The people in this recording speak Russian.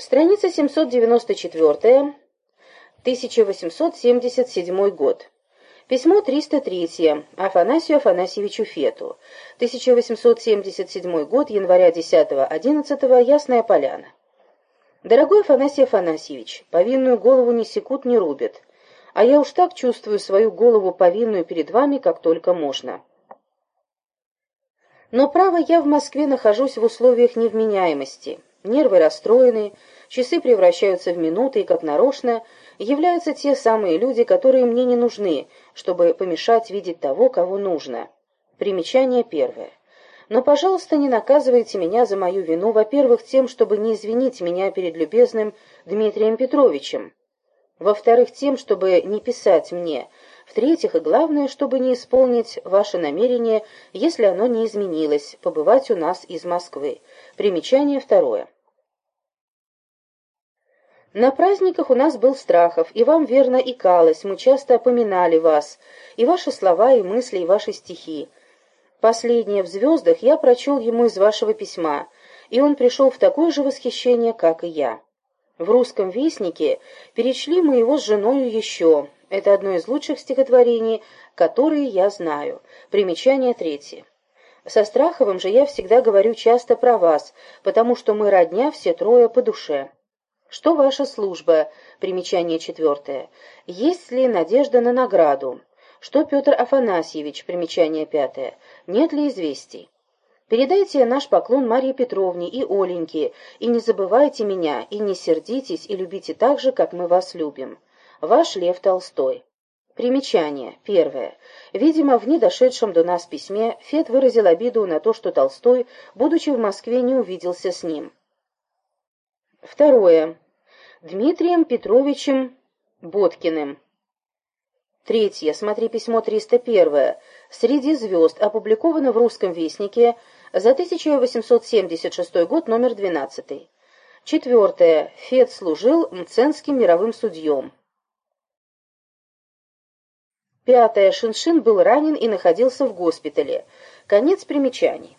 Страница 794, 1877 год. Письмо 303 Афанасию Афанасьевичу Фету. 1877 год, января 10-11, Ясная Поляна. Дорогой Афанасий Афанасьевич, повинную голову ни секунд не рубят, а я уж так чувствую свою голову повинную перед вами, как только можно. Но, право, я в Москве нахожусь в условиях невменяемости. Нервы расстроены, часы превращаются в минуты, и, как нарочно, являются те самые люди, которые мне не нужны, чтобы помешать видеть того, кого нужно. Примечание первое. Но, пожалуйста, не наказывайте меня за мою вину, во-первых, тем, чтобы не извинить меня перед любезным Дмитрием Петровичем, во-вторых, тем, чтобы не писать мне, в-третьих, и главное, чтобы не исполнить ваше намерение, если оно не изменилось, побывать у нас из Москвы. Примечание второе. На праздниках у нас был Страхов, и вам верно икалось, мы часто опоминали вас, и ваши слова, и мысли, и ваши стихи. Последнее в звездах я прочел ему из вашего письма, и он пришел в такое же восхищение, как и я. В русском вестнике перечли мы его с женою еще. Это одно из лучших стихотворений, которые я знаю. Примечание третье. Со Страховым же я всегда говорю часто про вас, потому что мы родня все трое по душе. Что ваша служба? Примечание четвертое. Есть ли надежда на награду? Что Петр Афанасьевич? Примечание пятое. Нет ли известий? Передайте наш поклон Марье Петровне и Оленьке, и не забывайте меня, и не сердитесь, и любите так же, как мы вас любим. Ваш Лев Толстой. Примечание. Первое. Видимо, в недошедшем до нас письме Фет выразил обиду на то, что Толстой, будучи в Москве, не увиделся с ним. Второе. Дмитрием Петровичем Боткиным. Третье. Смотри письмо 301. «Среди звезд» опубликовано в «Русском вестнике» за 1876 год, номер 12. Четвертое. Фет служил мценским мировым судьем. Пятое. Шиншин был ранен и находился в госпитале. Конец примечаний.